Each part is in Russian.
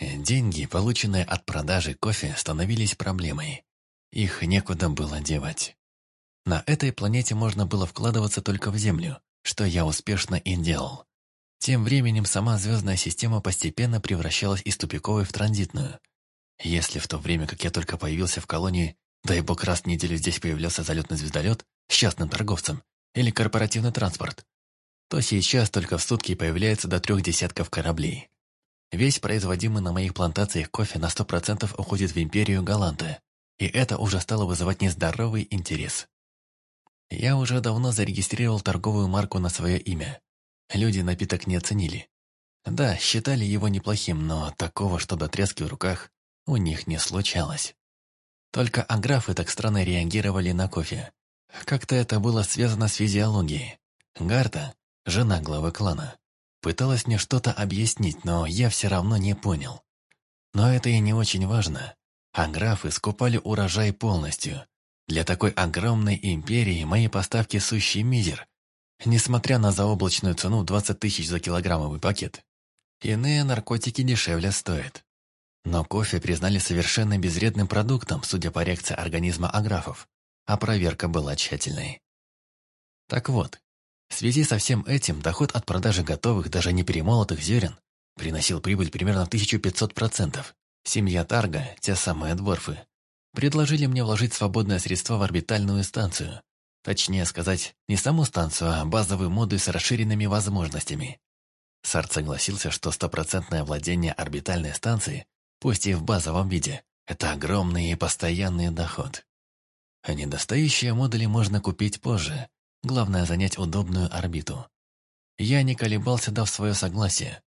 Деньги, полученные от продажи кофе, становились проблемой. Их некуда было девать. На этой планете можно было вкладываться только в Землю, что я успешно и делал. Тем временем сама звездная система постепенно превращалась из тупиковой в транзитную. Если в то время, как я только появился в колонии, дай бог раз в неделю здесь появлялся залетный звездолет с частным торговцем или корпоративный транспорт, то сейчас только в сутки появляется до трех десятков кораблей. Весь производимый на моих плантациях кофе на 100% уходит в империю Голланда, и это уже стало вызывать нездоровый интерес. Я уже давно зарегистрировал торговую марку на свое имя. Люди напиток не оценили. Да, считали его неплохим, но такого, что до трески в руках, у них не случалось. Только аграфы так странно реагировали на кофе. Как-то это было связано с физиологией. Гарта, жена главы клана, пыталась мне что-то объяснить, но я все равно не понял. Но это и не очень важно. Аграфы скупали урожай полностью. Для такой огромной империи мои поставки сущий мизер, несмотря на заоблачную цену 20 тысяч за килограммовый пакет. Иные наркотики дешевле стоят. Но кофе признали совершенно безредным продуктом, судя по реакции организма аграфов, а проверка была тщательной. Так вот, в связи со всем этим доход от продажи готовых, даже не перемолотых зерен, приносил прибыль примерно в 1500%. Семья Тарга, те самые дворфы, предложили мне вложить свободное средство в орбитальную станцию. Точнее сказать, не саму станцию, а базовую моду с расширенными возможностями. Сарт согласился, что стопроцентное владение орбитальной станции, пусть и в базовом виде, это огромный и постоянный доход. А недостающие модули можно купить позже, Главное занять удобную орбиту. Я не колебался, дав свое согласие.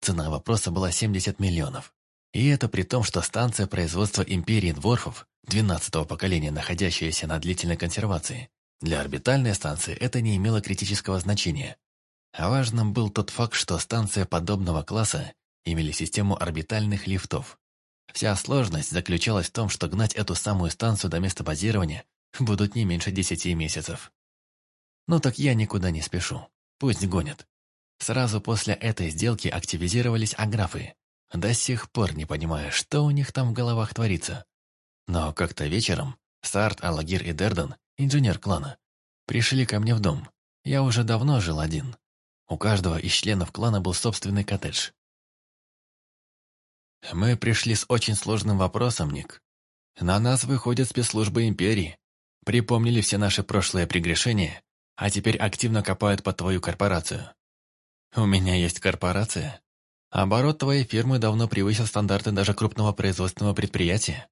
Цена вопроса была 70 миллионов. И это при том, что станция производства империи дворфов, 12-го поколения, находящаяся на длительной консервации, для орбитальной станции это не имело критического значения. А важным был тот факт, что станция подобного класса имели систему орбитальных лифтов. Вся сложность заключалась в том, что гнать эту самую станцию до места базирования будут не меньше 10 месяцев. «Ну так я никуда не спешу. Пусть гонят». Сразу после этой сделки активизировались аграфы. До сих пор не понимаю, что у них там в головах творится. Но как-то вечером Сарт, Алагир и Дерден, инженер клана, пришли ко мне в дом. Я уже давно жил один. У каждого из членов клана был собственный коттедж. Мы пришли с очень сложным вопросом, Ник. На нас выходят спецслужбы Империи. Припомнили все наши прошлые прегрешения а теперь активно копают под твою корпорацию. У меня есть корпорация. Оборот твоей фирмы давно превысил стандарты даже крупного производственного предприятия.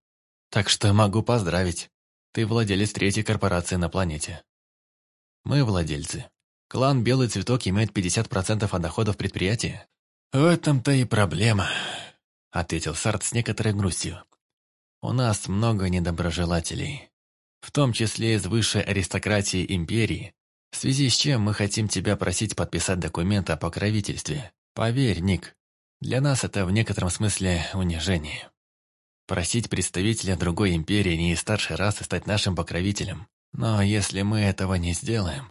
Так что могу поздравить. Ты владелец третьей корпорации на планете. Мы владельцы. Клан «Белый цветок» имеет 50% от доходов предприятия. «В этом-то и проблема», — ответил Сарт с некоторой грустью. «У нас много недоброжелателей, в том числе из высшей аристократии империи, в связи с чем мы хотим тебя просить подписать документ о покровительстве. Поверь, Ник, для нас это в некотором смысле унижение. Просить представителя другой империи не из старшей расы стать нашим покровителем. Но если мы этого не сделаем,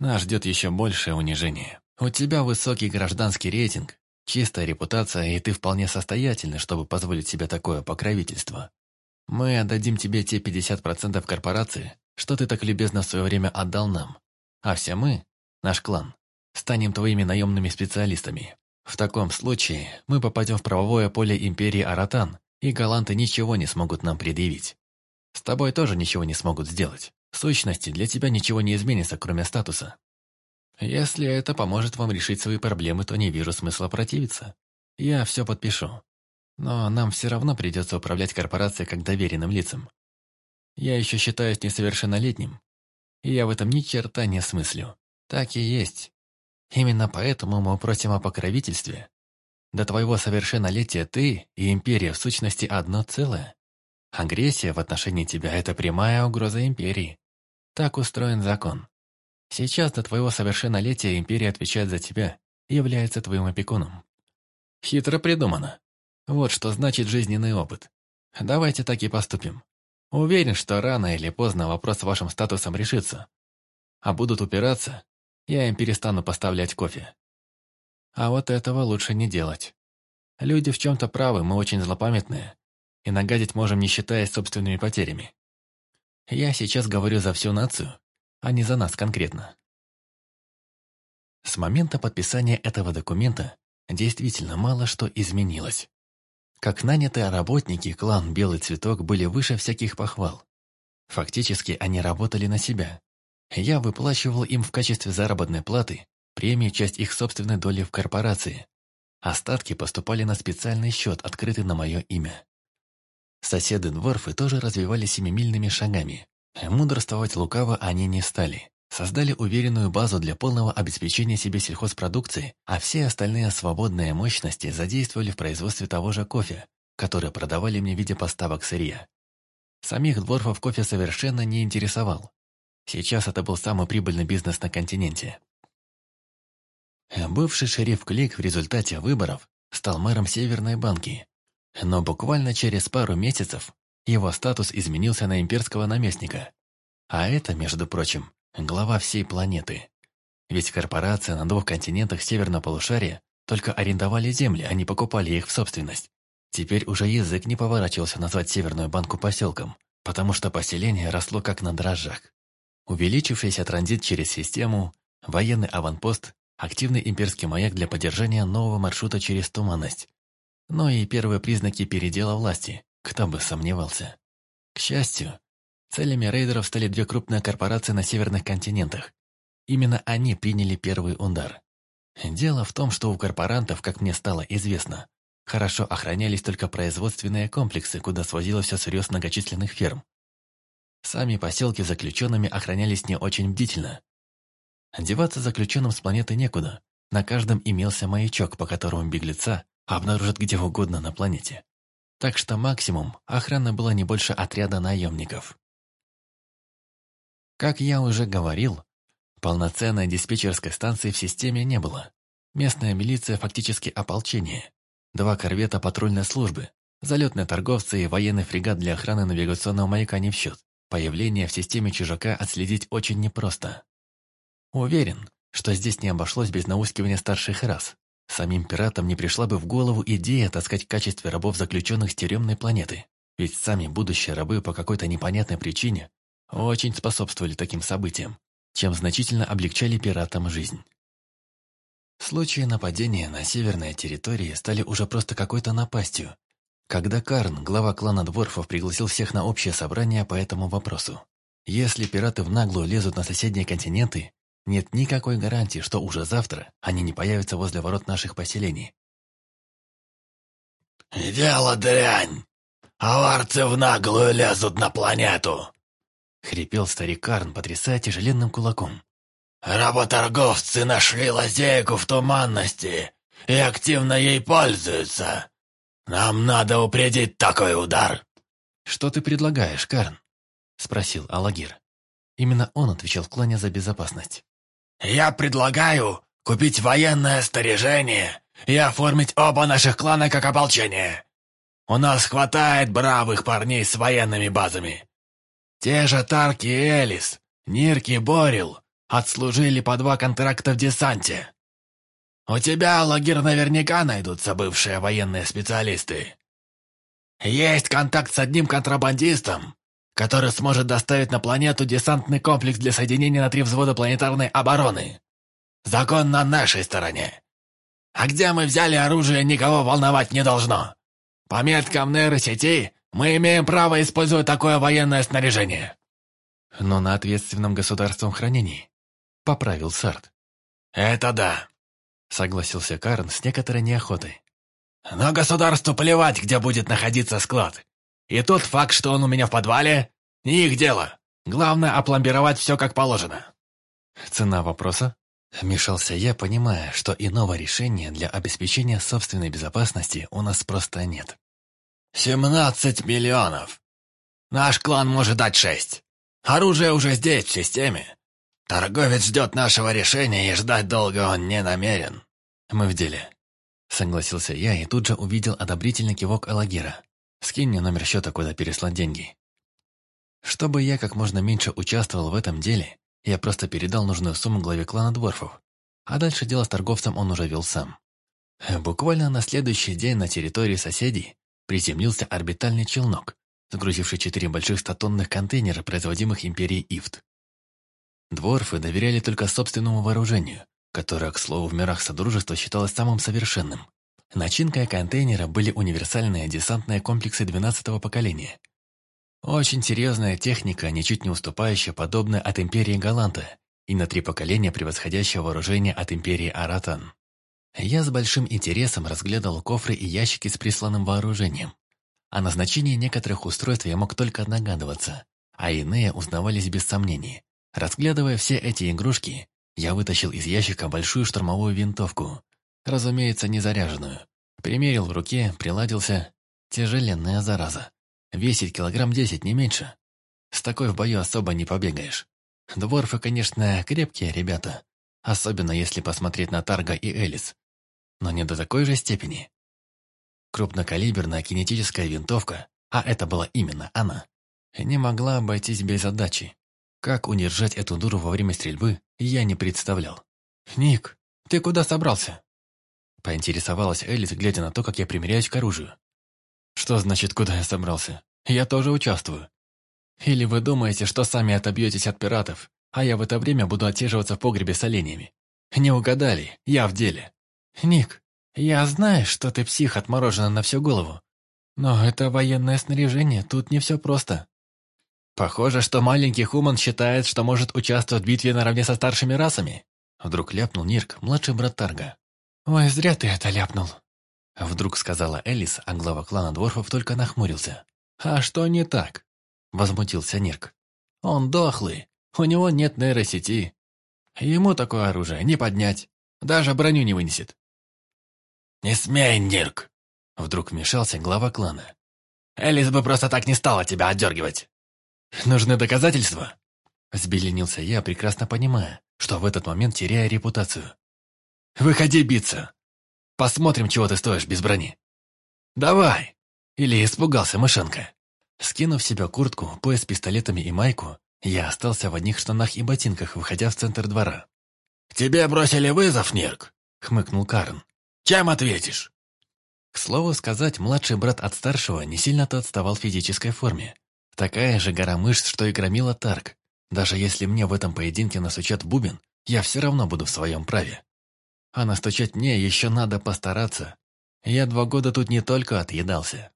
нас ждет еще большее унижение. У тебя высокий гражданский рейтинг, чистая репутация, и ты вполне состоятельный, чтобы позволить себе такое покровительство. Мы отдадим тебе те 50% корпорации, что ты так любезно в свое время отдал нам а все мы, наш клан, станем твоими наемными специалистами. В таком случае мы попадем в правовое поле Империи Аратан, и галанты ничего не смогут нам предъявить. С тобой тоже ничего не смогут сделать. В сущности, для тебя ничего не изменится, кроме статуса. Если это поможет вам решить свои проблемы, то не вижу смысла противиться. Я все подпишу. Но нам все равно придется управлять корпорацией как доверенным лицам. Я еще считаюсь несовершеннолетним, я в этом ни черта не смыслю. Так и есть. Именно поэтому мы просим о покровительстве. До твоего совершеннолетия ты и империя в сущности одно целое. Агрессия в отношении тебя – это прямая угроза империи. Так устроен закон. Сейчас до твоего совершеннолетия империя отвечает за тебя, и является твоим опекуном. Хитро придумано. Вот что значит жизненный опыт. Давайте так и поступим. Уверен, что рано или поздно вопрос с вашим статусом решится. А будут упираться, я им перестану поставлять кофе. А вот этого лучше не делать. Люди в чем-то правы, мы очень злопамятные, и нагадить можем, не считаясь собственными потерями. Я сейчас говорю за всю нацию, а не за нас конкретно. С момента подписания этого документа действительно мало что изменилось как нанятые работники клан «Белый цветок» были выше всяких похвал. Фактически они работали на себя. Я выплачивал им в качестве заработной платы премии часть их собственной доли в корпорации. Остатки поступали на специальный счет, открытый на мое имя. Соседы-дворфы тоже развивали семимильными шагами. Мудрствовать лукаво они не стали создали уверенную базу для полного обеспечения себе сельхозпродукции, а все остальные свободные мощности задействовали в производстве того же кофе, который продавали мне в виде поставок сырья. Самих дворфов кофе совершенно не интересовал. Сейчас это был самый прибыльный бизнес на континенте. Бывший шериф Клик в результате выборов стал мэром Северной банки. Но буквально через пару месяцев его статус изменился на имперского наместника. А это, между прочим, глава всей планеты. Ведь корпорация на двух континентах северного полушария только арендовали земли, а не покупали их в собственность. Теперь уже язык не поворачивался назвать Северную банку поселком, потому что поселение росло как на дрожжах. Увеличившийся транзит через систему, военный аванпост, активный имперский маяк для поддержания нового маршрута через туманность. Но и первые признаки передела власти, кто бы сомневался. К счастью, Целями рейдеров стали две крупные корпорации на северных континентах. Именно они приняли первый удар. Дело в том, что у корпорантов, как мне стало известно, хорошо охранялись только производственные комплексы, куда свозилось все сырье с многочисленных ферм. Сами поселки заключенными охранялись не очень бдительно. Деваться заключенным с планеты некуда. На каждом имелся маячок, по которому беглеца обнаружат где угодно на планете. Так что максимум охрана была не больше отряда наемников. Как я уже говорил, полноценной диспетчерской станции в системе не было. Местная милиция фактически ополчение. Два корвета патрульной службы, залетные торговцы и военный фрегат для охраны навигационного маяка не в счет. Появление в системе чужака отследить очень непросто. Уверен, что здесь не обошлось без наускивания старших рас. Самим пиратам не пришла бы в голову идея таскать в качестве рабов заключенных с тюремной планеты. Ведь сами будущие рабы по какой-то непонятной причине очень способствовали таким событиям, чем значительно облегчали пиратам жизнь. Случаи нападения на северные территории стали уже просто какой-то напастью, когда Карн, глава клана Дворфов, пригласил всех на общее собрание по этому вопросу. Если пираты в наглую лезут на соседние континенты, нет никакой гарантии, что уже завтра они не появятся возле ворот наших поселений. «Дело дрянь! Аварцы в наглую лезут на планету!» Хрипел старик Карн, потрясая тяжеленным кулаком. «Работорговцы нашли лазейку в туманности и активно ей пользуются. Нам надо упредить такой удар!» «Что ты предлагаешь, Карн?» – спросил Алагир. Именно он отвечал в клане за безопасность. «Я предлагаю купить военное снаряжение и оформить оба наших клана как ополчение. У нас хватает бравых парней с военными базами. Те же Тарки и Элис, Нирки и Борил отслужили по два контракта в десанте. У тебя, Лагир, наверняка найдутся бывшие военные специалисты. Есть контакт с одним контрабандистом, который сможет доставить на планету десантный комплекс для соединения на три взвода планетарной обороны. Закон на нашей стороне. А где мы взяли оружие, никого волновать не должно. По меткам нейросети, мы имеем право использовать такое военное снаряжение. Но на ответственном государством хранении. Поправил Сарт. Это да. Согласился Карн с некоторой неохотой. Но государству плевать, где будет находиться склад. И тот факт, что он у меня в подвале, не их дело. Главное, опломбировать все как положено. Цена вопроса? мешался, я, понимая, что иного решения для обеспечения собственной безопасности у нас просто нет семнадцать миллионов. Наш клан может дать шесть. Оружие уже здесь, в системе. Торговец ждет нашего решения, и ждать долго он не намерен. Мы в деле. Согласился я и тут же увидел одобрительный кивок Элагира. Скинь мне номер счета, куда переслал деньги. Чтобы я как можно меньше участвовал в этом деле, я просто передал нужную сумму главе клана Дворфов. А дальше дело с торговцем он уже вел сам. Буквально на следующий день на территории соседей приземлился орбитальный челнок, загрузивший четыре больших статонных контейнера, производимых империей Ифт. Дворфы доверяли только собственному вооружению, которое, к слову, в мирах Содружества считалось самым совершенным. Начинкой контейнера были универсальные десантные комплексы 12-го поколения. Очень серьезная техника, ничуть не уступающая подобной от Империи Галанта и на три поколения превосходящая вооружение от Империи Аратан. Я с большим интересом разглядывал кофры и ящики с присланным вооружением. О назначении некоторых устройств я мог только догадываться, а иные узнавались без сомнений. Разглядывая все эти игрушки, я вытащил из ящика большую штурмовую винтовку, разумеется, незаряженную. Примерил в руке, приладился. Тяжеленная зараза. Весит килограмм десять, не меньше. С такой в бою особо не побегаешь. Дворфы, конечно, крепкие ребята. Особенно если посмотреть на Тарга и Элис но не до такой же степени. Крупнокалиберная кинетическая винтовка, а это была именно она, не могла обойтись без отдачи. Как удержать эту дуру во время стрельбы, я не представлял. «Ник, ты куда собрался?» Поинтересовалась Элис, глядя на то, как я примеряюсь к оружию. «Что значит, куда я собрался? Я тоже участвую. Или вы думаете, что сами отобьетесь от пиратов, а я в это время буду отсиживаться в погребе с оленями? Не угадали, я в деле». «Ник, я знаю, что ты псих отморожена на всю голову. Но это военное снаряжение, тут не все просто. Похоже, что маленький Хуман считает, что может участвовать в битве наравне со старшими расами». Вдруг ляпнул Нирк, младший брат Тарга. «Ой, зря ты это ляпнул». А вдруг сказала Элис, а глава клана Дворфов только нахмурился. «А что не так?» Возмутился Нирк. «Он дохлый. У него нет нейросети. Ему такое оружие не поднять. Даже броню не вынесет. «Не смей, Нирк!» Вдруг вмешался глава клана. «Элис бы просто так не стала тебя отдергивать!» «Нужны доказательства?» Взбеленился я, прекрасно понимая, что в этот момент теряя репутацию. «Выходи биться! Посмотрим, чего ты стоишь без брони!» «Давай!» Или испугался мышонка. Скинув себе куртку, пояс с пистолетами и майку, я остался в одних штанах и ботинках, выходя в центр двора. «Тебе бросили вызов, Нирк!» — хмыкнул Карн. Чем ответишь?» К слову сказать, младший брат от старшего не сильно-то отставал в физической форме. Такая же гора мышц, что и громила Тарк. Даже если мне в этом поединке насучат бубен, я все равно буду в своем праве. А настучать мне еще надо постараться. Я два года тут не только отъедался.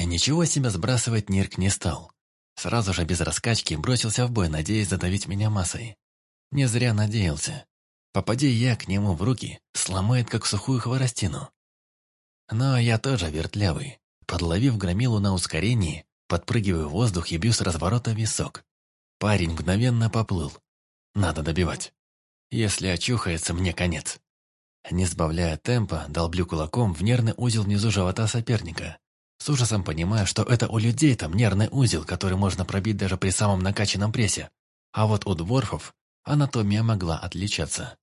Ничего себя сбрасывать Нирк не стал. Сразу же без раскачки бросился в бой, надеясь задавить меня массой. Не зря надеялся. Попади я к нему в руки, сломает как сухую хворостину. Но я тоже вертлявый. Подловив громилу на ускорении, подпрыгиваю в воздух и бью с разворота висок. Парень мгновенно поплыл. Надо добивать. Если очухается, мне конец. Не сбавляя темпа, долблю кулаком в нервный узел внизу живота соперника. С ужасом понимаю, что это у людей там нервный узел, который можно пробить даже при самом накачанном прессе. А вот у дворфов анатомия могла отличаться.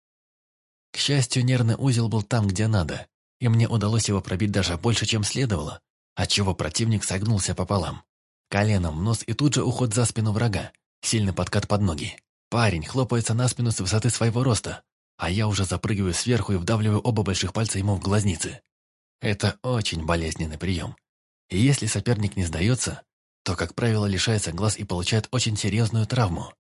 К счастью, нервный узел был там, где надо, и мне удалось его пробить даже больше, чем следовало, отчего противник согнулся пополам. Коленом нос и тут же уход за спину врага, сильный подкат под ноги. Парень хлопается на спину с высоты своего роста, а я уже запрыгиваю сверху и вдавливаю оба больших пальца ему в глазницы. Это очень болезненный прием. И если соперник не сдается, то, как правило, лишается глаз и получает очень серьезную травму.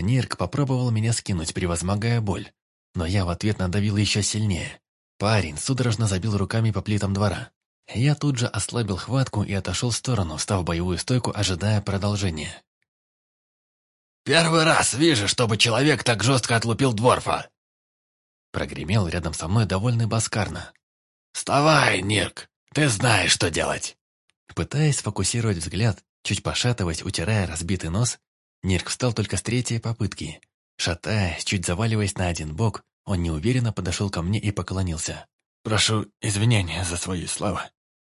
Нирк попробовал меня скинуть, превозмогая боль, но я в ответ надавил еще сильнее. Парень судорожно забил руками по плитам двора. Я тут же ослабил хватку и отошел в сторону, встав в боевую стойку, ожидая продолжения. «Первый раз вижу, чтобы человек так жестко отлупил дворфа!» Прогремел рядом со мной довольный Баскарна. «Вставай, Нирк! Ты знаешь, что делать!» Пытаясь сфокусировать взгляд, чуть пошатываясь, утирая разбитый нос, Нирк встал только с третьей попытки – Шатаясь, э, чуть заваливаясь на один бок, он неуверенно подошел ко мне и поклонился. «Прошу извинения за свою славу.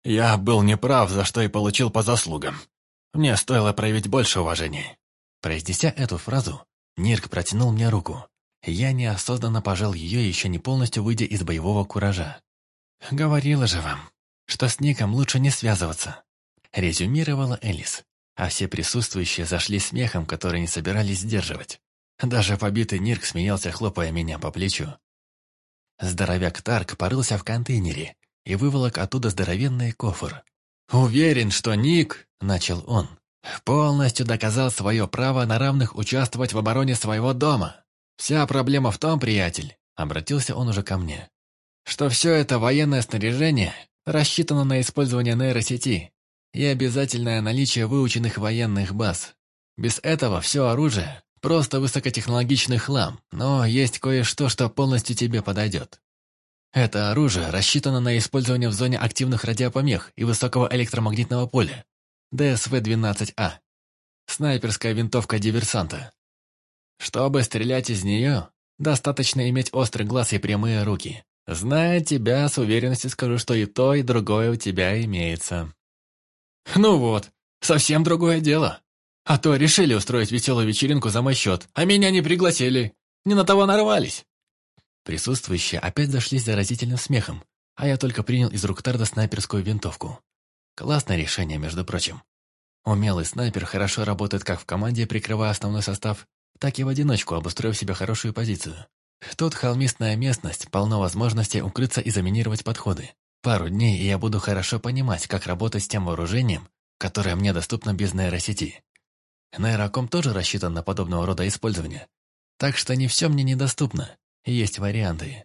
Я был неправ, за что и получил по заслугам. Мне стоило проявить больше уважения». Произнеся эту фразу, Нирк протянул мне руку. Я неосознанно пожал ее, еще не полностью выйдя из боевого куража. «Говорила же вам, что с Ником лучше не связываться», — резюмировала Элис, а все присутствующие зашли смехом, который не собирались сдерживать. Даже побитый Нирк смеялся, хлопая меня по плечу. Здоровяк Тарк порылся в контейнере и выволок оттуда здоровенный кофр. «Уверен, что Ник...» — начал он. «Полностью доказал свое право на равных участвовать в обороне своего дома. Вся проблема в том, приятель...» — обратился он уже ко мне. «Что все это военное снаряжение рассчитано на использование нейросети и обязательное наличие выученных военных баз. Без этого все оружие Просто высокотехнологичный хлам, но есть кое-что, что полностью тебе подойдет. Это оружие рассчитано на использование в зоне активных радиопомех и высокого электромагнитного поля. ДСВ-12А. Снайперская винтовка диверсанта. Чтобы стрелять из нее, достаточно иметь острый глаз и прямые руки. Зная тебя, с уверенностью скажу, что и то, и другое у тебя имеется. Ну вот, совсем другое дело. А то решили устроить веселую вечеринку за мой счет, а меня не пригласили. Не на того нарвались. Присутствующие опять зашлись заразительным смехом, а я только принял из рук Тарда снайперскую винтовку. Классное решение, между прочим. Умелый снайпер хорошо работает как в команде, прикрывая основной состав, так и в одиночку, обустроив себе хорошую позицию. Тут холмистная местность, полно возможностей укрыться и заминировать подходы. Пару дней, и я буду хорошо понимать, как работать с тем вооружением, которое мне доступно без нейросети. Нейроком тоже рассчитан на подобного рода использование. Так что не все мне недоступно. Есть варианты.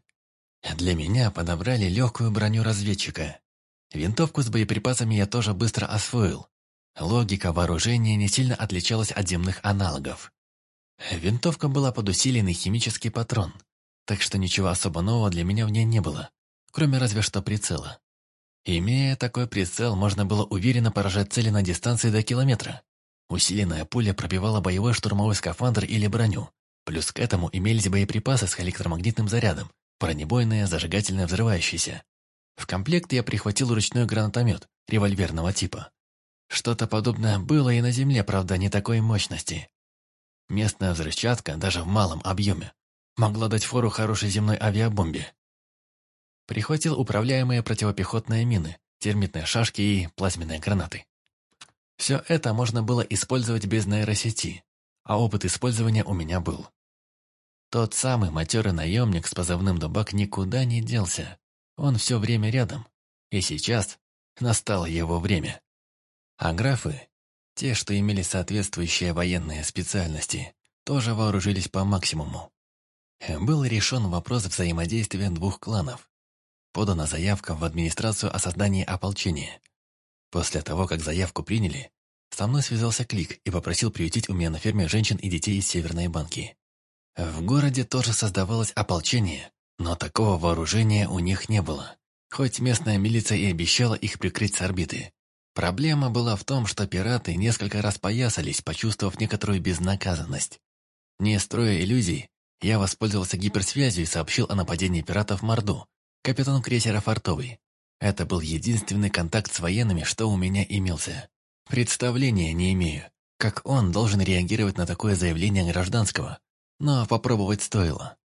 Для меня подобрали легкую броню разведчика. Винтовку с боеприпасами я тоже быстро освоил. Логика вооружения не сильно отличалась от земных аналогов. Винтовка была под усиленный химический патрон, так что ничего особо нового для меня в ней не было, кроме разве что прицела. Имея такой прицел, можно было уверенно поражать цели на дистанции до километра. Усиленное поле пробивало боевой штурмовой скафандр или броню. Плюс к этому имелись боеприпасы с электромагнитным зарядом, бронебойные, зажигательно взрывающиеся. В комплект я прихватил ручной гранатомет револьверного типа. Что-то подобное было и на Земле, правда, не такой мощности. Местная взрывчатка, даже в малом объеме, могла дать фору хорошей земной авиабомбе. Прихватил управляемые противопехотные мины, термитные шашки и плазменные гранаты. Все это можно было использовать без нейросети, а опыт использования у меня был. Тот самый матерый наемник с позывным «Дубак» никуда не делся. Он все время рядом. И сейчас настало его время. А графы, те, что имели соответствующие военные специальности, тоже вооружились по максимуму. Был решен вопрос взаимодействия двух кланов. Подана заявка в администрацию о создании ополчения. После того, как заявку приняли, со мной связался Клик и попросил приютить у меня на ферме женщин и детей из Северной банки. В городе тоже создавалось ополчение, но такого вооружения у них не было. Хоть местная милиция и обещала их прикрыть с орбиты. Проблема была в том, что пираты несколько раз поясались, почувствовав некоторую безнаказанность. Не строя иллюзий, я воспользовался гиперсвязью и сообщил о нападении пиратов Морду, капитану крейсера Фартовый. Это был единственный контакт с военными, что у меня имелся. Представления не имею, как он должен реагировать на такое заявление гражданского, но попробовать стоило.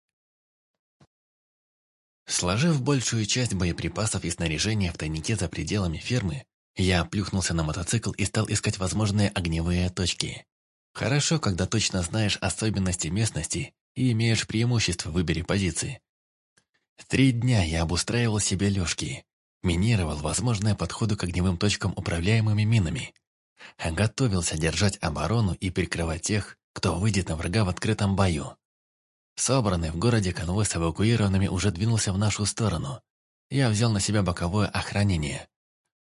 Сложив большую часть боеприпасов и снаряжения в тайнике за пределами фермы, я плюхнулся на мотоцикл и стал искать возможные огневые точки. Хорошо, когда точно знаешь особенности местности и имеешь преимущество в выборе позиции. Три дня я обустраивал себе лёжки, минировал возможное подходу к огневым точкам управляемыми минами. Готовился держать оборону и прикрывать тех, кто выйдет на врага в открытом бою. Собранный в городе конвой с эвакуированными уже двинулся в нашу сторону. Я взял на себя боковое охранение.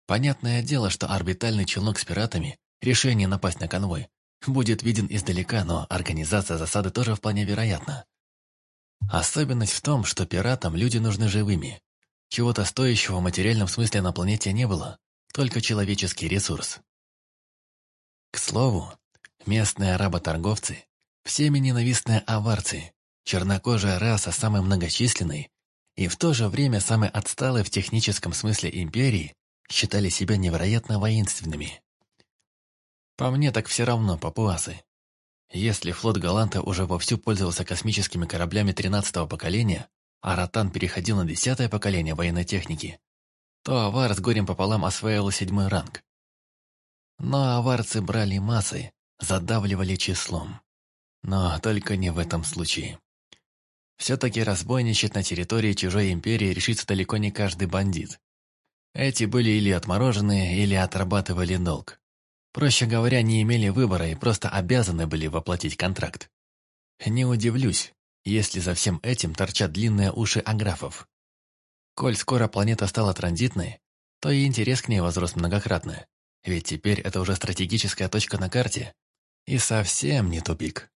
Понятное дело, что орбитальный челнок с пиратами, решение напасть на конвой, будет виден издалека, но организация засады тоже вполне вероятна. Особенность в том, что пиратам люди нужны живыми. Чего-то стоящего в материальном смысле на планете не было, только человеческий ресурс. К слову, местные работорговцы, всеми ненавистные аварцы, чернокожая раса самой многочисленной и в то же время самой отсталой в техническом смысле империи, считали себя невероятно воинственными. По мне так все равно папуасы. Если флот Галанта уже вовсю пользовался космическими кораблями 13-го поколения, Аратан переходил на десятое поколение военной техники, то авар с горем пополам осваивал седьмой ранг. Но аварцы брали массой, задавливали числом. Но только не в этом случае. Все-таки разбойничать на территории чужой империи решится далеко не каждый бандит. Эти были или отмороженные, или отрабатывали долг. Проще говоря, не имели выбора и просто обязаны были воплотить контракт. Не удивлюсь, если за всем этим торчат длинные уши аграфов. Коль скоро планета стала транзитной, то и интерес к ней возрос многократно, ведь теперь это уже стратегическая точка на карте и совсем не тупик.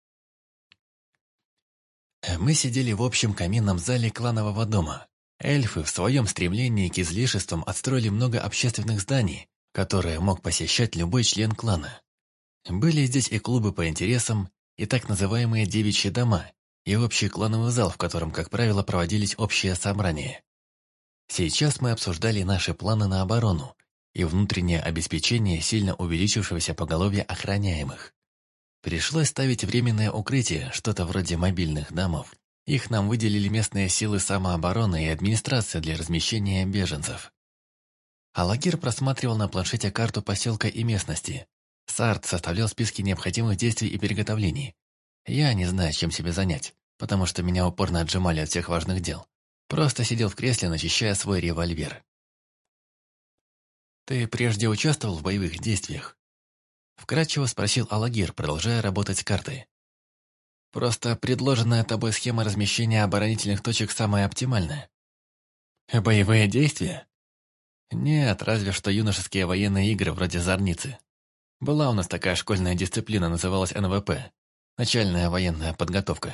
Мы сидели в общем каминном зале кланового дома. Эльфы в своем стремлении к излишествам отстроили много общественных зданий, которые мог посещать любой член клана. Были здесь и клубы по интересам, и так называемые девичьи дома, и общий клановый зал, в котором, как правило, проводились общие собрания. Сейчас мы обсуждали наши планы на оборону и внутреннее обеспечение сильно увеличившегося поголовья охраняемых. Пришлось ставить временное укрытие, что-то вроде мобильных домов. Их нам выделили местные силы самообороны и администрация для размещения беженцев. Алагир просматривал на планшете карту поселка и местности. Сарт составлял списки необходимых действий и приготовлений. Я не знаю, чем себя занять, потому что меня упорно отжимали от всех важных дел. Просто сидел в кресле, начищая свой револьвер. «Ты прежде участвовал в боевых действиях?» Вкратчиво спросил Алагир, продолжая работать с картой. «Просто предложенная тобой схема размещения оборонительных точек самая оптимальная». «Боевые действия?» «Нет, разве что юношеские военные игры вроде «Зорницы». Была у нас такая школьная дисциплина, называлась НВП начальная военная подготовка.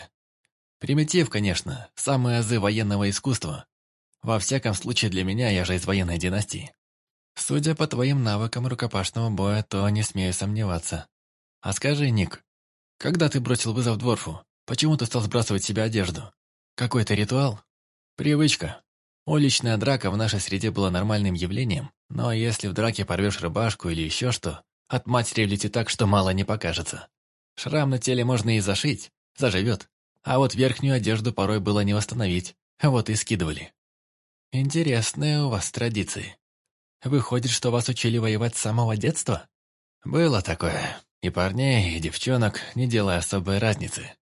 Примитив, конечно, самые азы военного искусства. Во всяком случае для меня, я же из военной династии. Судя по твоим навыкам рукопашного боя, то не смею сомневаться. А скажи, Ник, когда ты бросил вызов Дворфу, почему ты стал сбрасывать себе одежду? Какой-то ритуал? Привычка. Уличная драка в нашей среде была нормальным явлением, но если в драке порвешь рыбашку или еще что, от матери влетит так, что мало не покажется. Шрам на теле можно и зашить, заживет. А вот верхнюю одежду порой было не восстановить, вот и скидывали. Интересные у вас традиции. Выходит, что вас учили воевать с самого детства? Было такое. И парней, и девчонок, не делая особой разницы.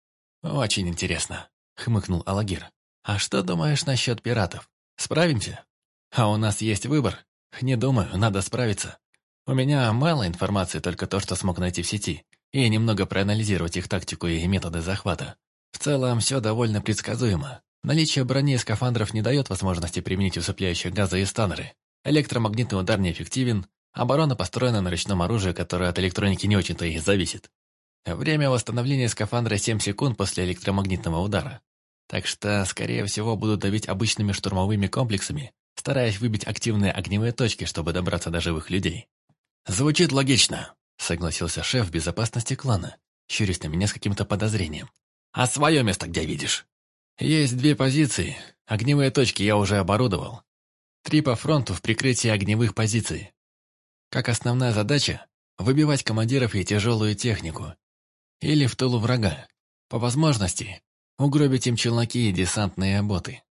Очень интересно, хмыкнул Алагир. А что думаешь насчет пиратов? Справимся? А у нас есть выбор. Не думаю, надо справиться. У меня мало информации, только то, что смог найти в сети и немного проанализировать их тактику и методы захвата. В целом, все довольно предсказуемо. Наличие брони и скафандров не дает возможности применить усыпляющие газы и станеры. Электромагнитный удар неэффективен, оборона построена на ручном оружии, которое от электроники не очень-то и зависит. Время восстановления скафандра 7 секунд после электромагнитного удара. Так что, скорее всего, будут давить обычными штурмовыми комплексами, стараясь выбить активные огневые точки, чтобы добраться до живых людей. Звучит логично. Согласился шеф безопасности клана, щурясь на меня с каким-то подозрением. «А свое место где видишь?» «Есть две позиции. Огневые точки я уже оборудовал. Три по фронту в прикрытии огневых позиций. Как основная задача – выбивать командиров и тяжелую технику. Или в тылу врага. По возможности, угробить им челноки и десантные боты.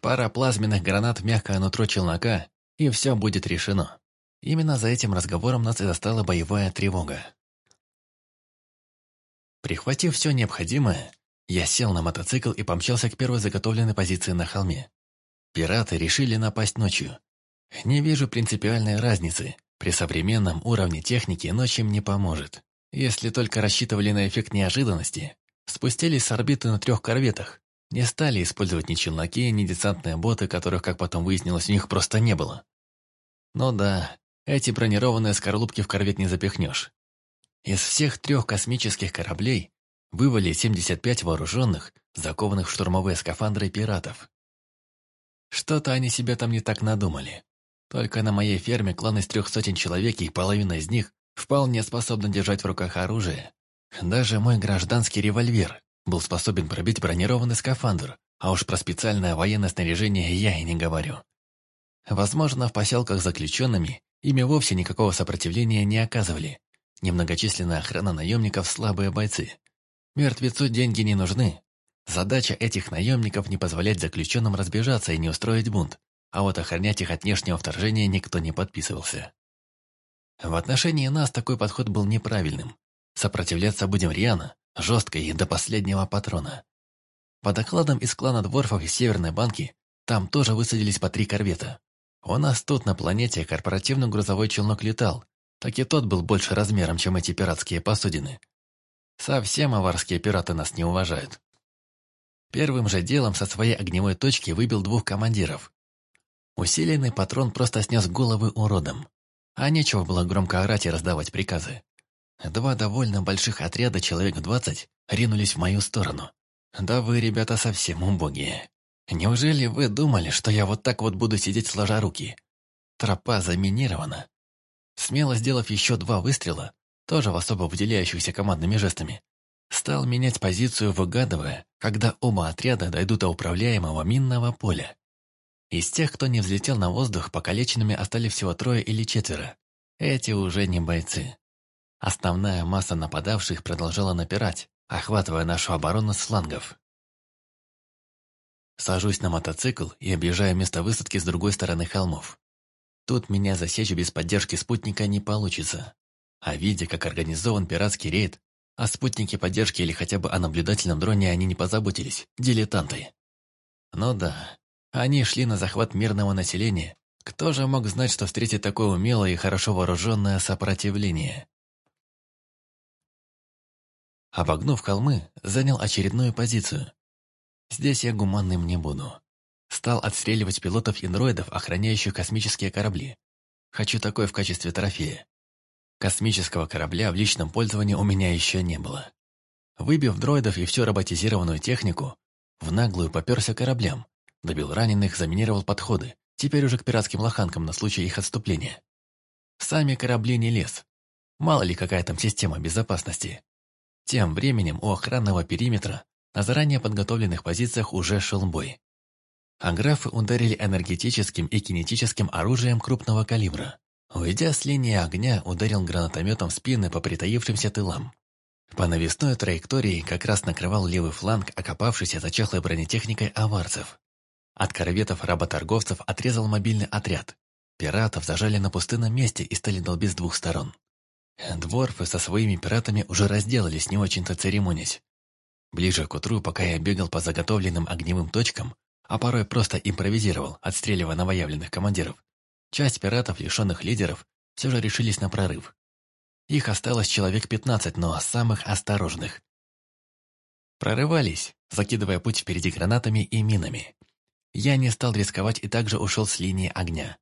Пара плазменных гранат в мягкое нутро челнока, и все будет решено». Именно за этим разговором нас и достала боевая тревога. Прихватив все необходимое, я сел на мотоцикл и помчался к первой заготовленной позиции на холме. Пираты решили напасть ночью. Не вижу принципиальной разницы. При современном уровне техники ночь им не поможет. Если только рассчитывали на эффект неожиданности, спустились с орбиты на трех корветах. Не стали использовать ни челноки, ни десантные боты, которых, как потом выяснилось, у них просто не было. Но да, эти бронированные скорлупки в корвет не запихнешь. Из всех трех космических кораблей вывали 75 вооруженных, закованных в штурмовые скафандры пиратов. Что-то они себе там не так надумали. Только на моей ферме клан из трех сотен человек и половина из них вполне способна держать в руках оружие. Даже мой гражданский револьвер был способен пробить бронированный скафандр, а уж про специальное военное снаряжение я и не говорю. Возможно, в поселках заключенными ими вовсе никакого сопротивления не оказывали. Немногочисленная охрана наемников – слабые бойцы. Мертвецу деньги не нужны. Задача этих наемников – не позволять заключенным разбежаться и не устроить бунт, а вот охранять их от внешнего вторжения никто не подписывался. В отношении нас такой подход был неправильным. Сопротивляться будем рьяно, жестко и до последнего патрона. По докладам из клана Дворфов и Северной банки, там тоже высадились по три корвета. У нас тут, на планете, корпоративный грузовой челнок летал, так и тот был больше размером, чем эти пиратские посудины. Совсем аварские пираты нас не уважают. Первым же делом со своей огневой точки выбил двух командиров. Усиленный патрон просто снес головы уродом. А нечего было громко орать и раздавать приказы. Два довольно больших отряда, человек двадцать, ринулись в мою сторону. Да вы, ребята, совсем убогие. Неужели вы думали, что я вот так вот буду сидеть сложа руки? Тропа заминирована. Смело сделав еще два выстрела, тоже в особо выделяющихся командными жестами, стал менять позицию, выгадывая, когда оба отряда дойдут до управляемого минного поля. Из тех, кто не взлетел на воздух, покалеченными остались всего трое или четверо. Эти уже не бойцы. Основная масса нападавших продолжала напирать, охватывая нашу оборону с флангов. Сажусь на мотоцикл и объезжаю место высадки с другой стороны холмов. Тут меня засечь без поддержки спутника не получится. А видя, как организован пиратский рейд, о спутнике поддержки или хотя бы о наблюдательном дроне они не позаботились, дилетанты. Ну да, они шли на захват мирного населения. Кто же мог знать, что встретит такое умелое и хорошо вооруженное сопротивление? Обогнув холмы, занял очередную позицию – Здесь я гуманным не буду. Стал отстреливать пилотов и охраняющих космические корабли. Хочу такое в качестве трофея. Космического корабля в личном пользовании у меня еще не было. Выбив дроидов и всю роботизированную технику, в наглую поперся кораблям, добил раненых, заминировал подходы, теперь уже к пиратским лоханкам на случай их отступления. Сами корабли не лез. Мало ли какая там система безопасности. Тем временем у охранного периметра на заранее подготовленных позициях уже шел бой. Анграфы ударили энергетическим и кинетическим оружием крупного калибра. Уйдя с линии огня, ударил гранатометом спины по притаившимся тылам. По навесной траектории как раз накрывал левый фланг, окопавшийся за чехлой бронетехникой аварцев. От корветов-работорговцев отрезал мобильный отряд. Пиратов зажали на пустынном месте и стали долбить с двух сторон. Дворфы со своими пиратами уже разделались, не очень-то церемонясь. Ближе к утру, пока я бегал по заготовленным огневым точкам, а порой просто импровизировал, отстреливая новоявленных командиров, часть пиратов, лишенных лидеров, все же решились на прорыв. Их осталось человек 15, но самых осторожных. Прорывались, закидывая путь впереди гранатами и минами. Я не стал рисковать и также ушел с линии огня.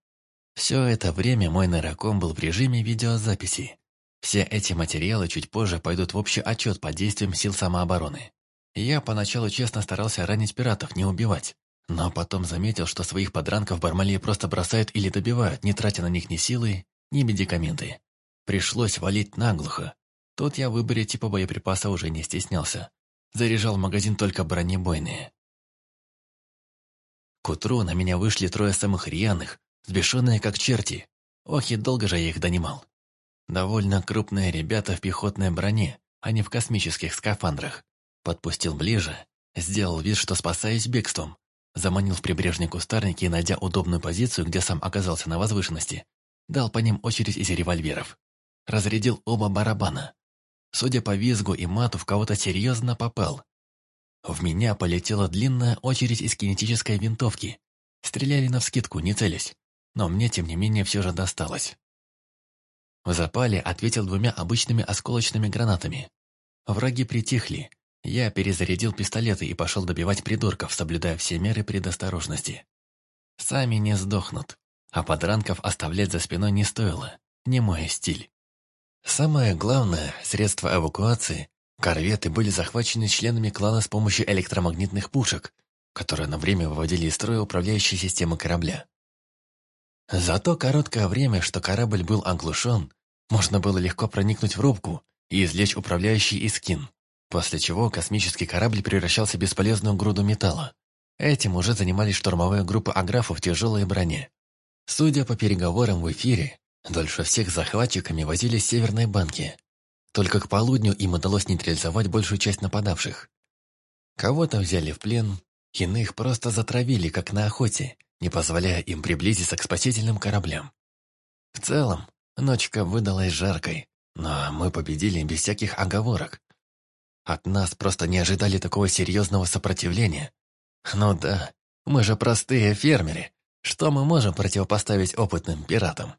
Все это время мой нараком был в режиме видеозаписи. Все эти материалы чуть позже пойдут в общий отчет по действиям сил самообороны. Я поначалу честно старался ранить пиратов, не убивать. Но потом заметил, что своих подранков Бармалии просто бросают или добивают, не тратя на них ни силы, ни медикаменты. Пришлось валить наглухо. Тут я в выборе типа боеприпаса уже не стеснялся. Заряжал магазин только бронебойные. К утру на меня вышли трое самых рьяных, сбешенные как черти. Ох, и долго же я их донимал. Довольно крупные ребята в пехотной броне, а не в космических скафандрах. Подпустил ближе, сделал вид, что спасаясь бегством. Заманил в прибрежные кустарники и, найдя удобную позицию, где сам оказался на возвышенности, дал по ним очередь из револьверов. Разрядил оба барабана. Судя по визгу и мату, в кого-то серьезно попал. В меня полетела длинная очередь из кинетической винтовки. Стреляли навскидку, не целясь. Но мне, тем не менее, все же досталось. В запале ответил двумя обычными осколочными гранатами. Враги притихли, я перезарядил пистолеты и пошел добивать придурков, соблюдая все меры предосторожности. Сами не сдохнут, а подранков оставлять за спиной не стоило. Не мой стиль. Самое главное, средства эвакуации, корветы были захвачены членами клана с помощью электромагнитных пушек, которые на время выводили из строя управляющие системы корабля. За то короткое время, что корабль был оглушен, можно было легко проникнуть в рубку и извлечь управляющий и скин. После чего космический корабль превращался в бесполезную груду металла. Этим уже занимались штурмовые группы аграфов в тяжелой броне. Судя по переговорам в эфире, дольше всех захватчиками возились северные банки. Только к полудню им удалось нейтрализовать большую часть нападавших. Кого-то взяли в плен, иных просто затравили, как на охоте, не позволяя им приблизиться к спасительным кораблям. В целом, ночка выдалась жаркой, но мы победили без всяких оговорок, от нас просто не ожидали такого серьезного сопротивления. Ну да, мы же простые фермеры. Что мы можем противопоставить опытным пиратам?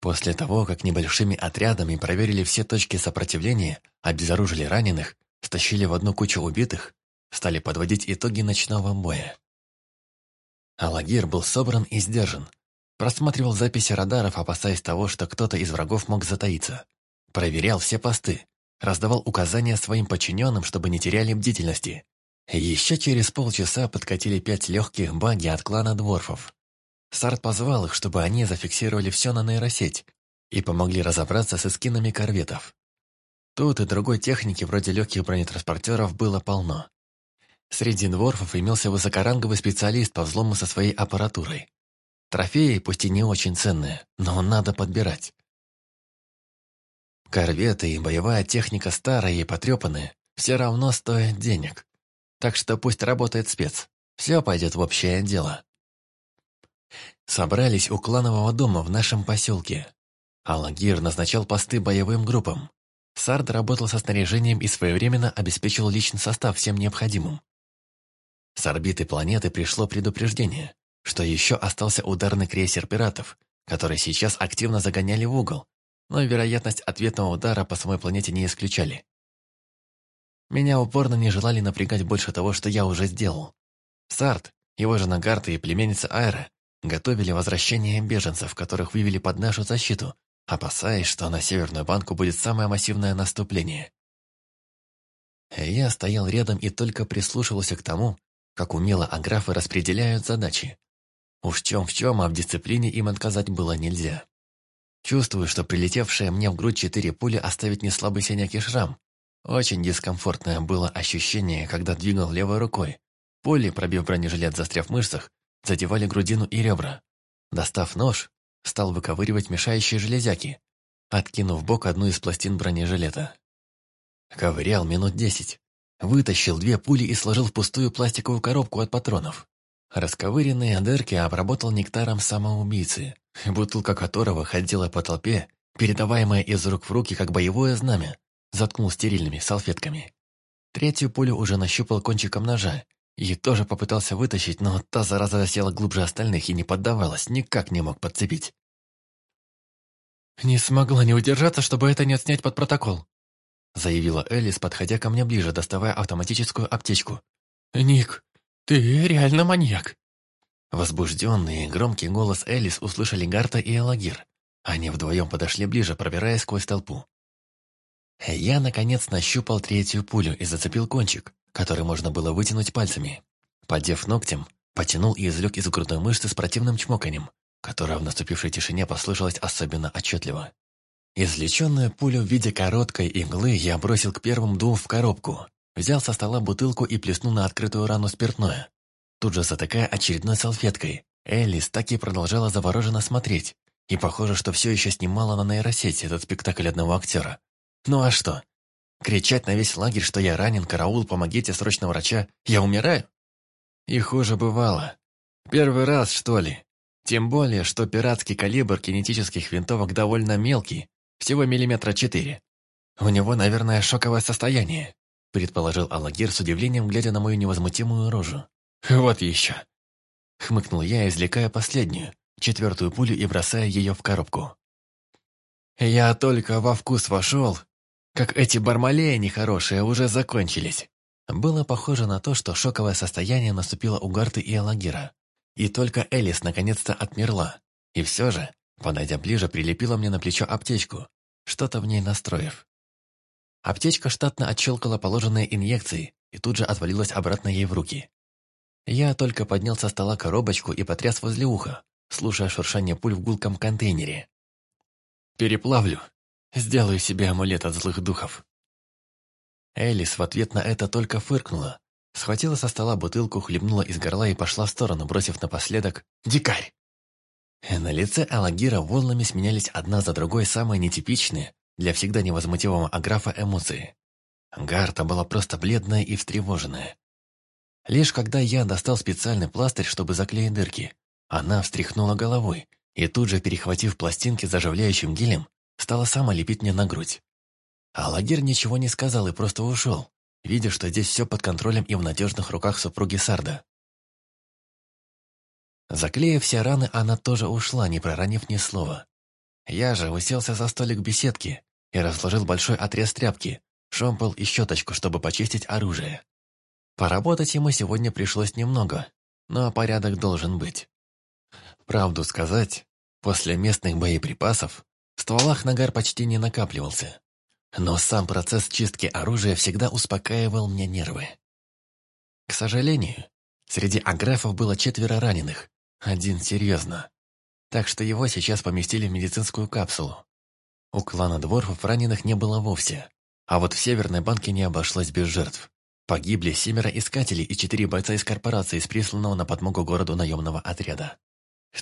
После того, как небольшими отрядами проверили все точки сопротивления, обезоружили раненых, стащили в одну кучу убитых, стали подводить итоги ночного боя. Алагир был собран и сдержан. Просматривал записи радаров, опасаясь того, что кто-то из врагов мог затаиться. Проверял все посты, раздавал указания своим подчиненным, чтобы не теряли бдительности. Еще через полчаса подкатили пять легких багги от клана дворфов. Сарт позвал их, чтобы они зафиксировали все на нейросеть и помогли разобраться с эскинами корветов. Тут и другой техники, вроде легких бронетранспортеров, было полно. Среди дворфов имелся высокоранговый специалист по взлому со своей аппаратурой. Трофеи, пусть и не очень ценные, но надо подбирать. Корветы и боевая техника старые и потрепанные все равно стоят денег. Так что пусть работает спец. Все пойдет в общее дело. Собрались у кланового дома в нашем поселке. Алагир назначал посты боевым группам. Сард работал со снаряжением и своевременно обеспечил личный состав всем необходимым. С орбиты планеты пришло предупреждение, что еще остался ударный крейсер пиратов, который сейчас активно загоняли в угол, но вероятность ответного удара по самой планете не исключали. Меня упорно не желали напрягать больше того, что я уже сделал. Сарт, его жена Гарта и племенница Айра готовили возвращение беженцев, которых вывели под нашу защиту, опасаясь, что на Северную банку будет самое массивное наступление. Я стоял рядом и только прислушивался к тому, как умело аграфы распределяют задачи. Уж чем в чем, а в дисциплине им отказать было нельзя. Чувствую, что прилетевшее мне в грудь четыре пули оставит неслабый синяк и шрам. Очень дискомфортное было ощущение, когда двигал левой рукой. Пули, пробив бронежилет, застряв в мышцах, задевали грудину и ребра. Достав нож, стал выковыривать мешающие железяки, откинув в бок одну из пластин бронежилета. Ковырял минут десять. Вытащил две пули и сложил в пустую пластиковую коробку от патронов. Расковыренные дырки обработал нектаром самоубийцы бутылка которого ходила по толпе, передаваемая из рук в руки как боевое знамя, заткнул стерильными салфетками. Третью пулю уже нащупал кончиком ножа и тоже попытался вытащить, но та зараза засела глубже остальных и не поддавалась, никак не мог подцепить. «Не смогла не удержаться, чтобы это не отснять под протокол», заявила Элис, подходя ко мне ближе, доставая автоматическую аптечку. «Ник, ты реально маньяк!» Возбужденный и громкий голос Элис услышали Гарта и Элагир. Они вдвоем подошли ближе, пробираясь сквозь толпу. Я, наконец, нащупал третью пулю и зацепил кончик, который можно было вытянуть пальцами. Поддев ногтем, потянул и извлек из грудной мышцы с противным чмоканем, которое в наступившей тишине послышалось особенно отчетливо. Извлеченную пулю в виде короткой иглы я бросил к первым двум в коробку, взял со стола бутылку и плеснул на открытую рану спиртное, Тут же затыкая очередной салфеткой. Элис так и продолжала завороженно смотреть. И похоже, что все еще снимала на нейросети этот спектакль одного актера. Ну а что? Кричать на весь лагерь, что я ранен, караул, помогите, срочно врача, я умираю? И хуже бывало. Первый раз, что ли. Тем более, что пиратский калибр кинетических винтовок довольно мелкий, всего миллиметра четыре. У него, наверное, шоковое состояние, предположил Алагир с удивлением, глядя на мою невозмутимую рожу. «Вот еще!» Хмыкнул я, извлекая последнюю, четвертую пулю и бросая ее в коробку. «Я только во вкус вошел, как эти бармалеи нехорошие уже закончились!» Было похоже на то, что шоковое состояние наступило у Гарты и Алагира. И только Элис наконец-то отмерла. И все же, подойдя ближе, прилепила мне на плечо аптечку, что-то в ней настроив. Аптечка штатно отщелкала положенные инъекции и тут же отвалилась обратно ей в руки. Я только поднял со стола коробочку и потряс возле уха, слушая шуршание пуль в гулком контейнере. «Переплавлю. Сделаю себе амулет от злых духов». Элис в ответ на это только фыркнула, схватила со стола бутылку, хлебнула из горла и пошла в сторону, бросив напоследок «Дикарь!». Э, на лице Алагира волнами сменялись одна за другой самые нетипичные для всегда невозмутимого аграфа эмоции. Гарта была просто бледная и встревоженная. Лишь когда я достал специальный пластырь, чтобы заклеить дырки, она встряхнула головой и тут же, перехватив пластинки заживляющим гелем, стала сама лепить мне на грудь. А лагерь ничего не сказал и просто ушел, видя, что здесь все под контролем и в надежных руках супруги Сарда. Заклеив все раны, она тоже ушла, не проронив ни слова. Я же уселся за столик беседки и разложил большой отрез тряпки, шомпол и щеточку, чтобы почистить оружие. Поработать ему сегодня пришлось немного, но порядок должен быть. Правду сказать, после местных боеприпасов в стволах нагар почти не накапливался. Но сам процесс чистки оружия всегда успокаивал мне нервы. К сожалению, среди аграфов было четверо раненых, один серьезно. Так что его сейчас поместили в медицинскую капсулу. У клана дворфов раненых не было вовсе, а вот в Северной банке не обошлось без жертв. Погибли семеро искателей и четыре бойца из корпорации с присланного на подмогу городу наемного отряда.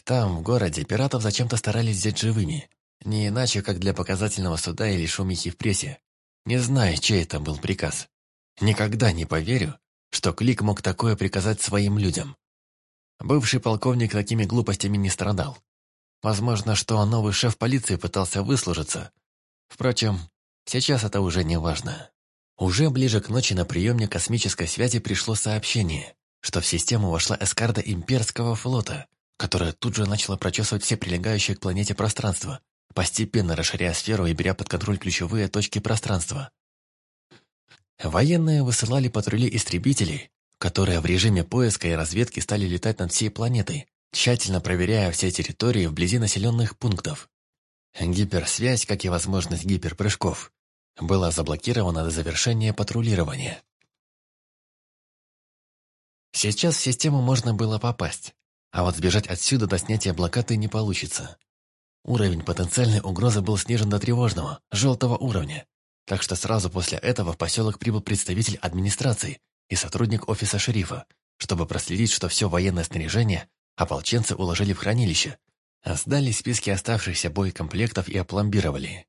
Там, в городе, пиратов зачем-то старались взять живыми. Не иначе, как для показательного суда или шумихи в прессе. Не знаю, чей это был приказ. Никогда не поверю, что Клик мог такое приказать своим людям. Бывший полковник такими глупостями не страдал. Возможно, что новый шеф полиции пытался выслужиться. Впрочем, сейчас это уже не важно. Уже ближе к ночи на приемник космической связи пришло сообщение, что в систему вошла эскарда имперского флота, которая тут же начала прочесывать все прилегающие к планете пространство, постепенно расширяя сферу и беря под контроль ключевые точки пространства. Военные высылали патрули истребителей, которые в режиме поиска и разведки стали летать над всей планетой, тщательно проверяя все территории вблизи населенных пунктов. Гиперсвязь, как и возможность гиперпрыжков, было заблокировано до завершения патрулирования. Сейчас в систему можно было попасть, а вот сбежать отсюда до снятия блокады не получится. Уровень потенциальной угрозы был снижен до тревожного, желтого уровня, так что сразу после этого в поселок прибыл представитель администрации и сотрудник офиса шерифа, чтобы проследить, что все военное снаряжение ополченцы уложили в хранилище, а сдали списки оставшихся боекомплектов и опломбировали.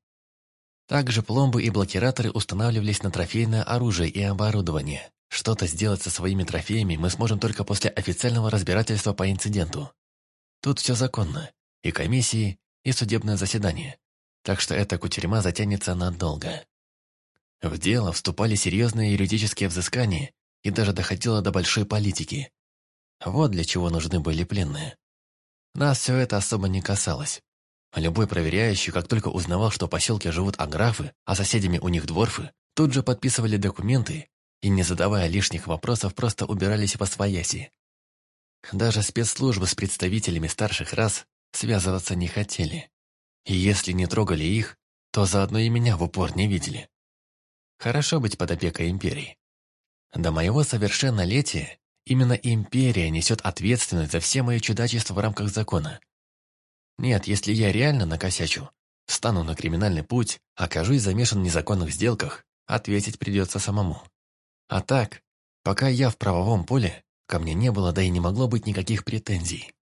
Также пломбы и блокираторы устанавливались на трофейное оружие и оборудование. Что-то сделать со своими трофеями мы сможем только после официального разбирательства по инциденту. Тут все законно. И комиссии, и судебное заседание. Так что эта кутерьма затянется надолго. В дело вступали серьезные юридические взыскания и даже доходило до большой политики. Вот для чего нужны были пленные. Нас все это особо не касалось. Любой проверяющий, как только узнавал, что в поселке живут аграфы, а соседями у них дворфы, тут же подписывали документы и, не задавая лишних вопросов, просто убирались по свояси. Даже спецслужбы с представителями старших рас связываться не хотели. И если не трогали их, то заодно и меня в упор не видели. Хорошо быть под опекой империи. До моего совершеннолетия именно империя несет ответственность за все мои чудачества в рамках закона. Нет, если я реально накосячу, стану на криминальный путь, окажусь замешан в незаконных сделках, ответить придется самому. А так, пока я в правовом поле, ко мне не было, да и не могло быть никаких претензий.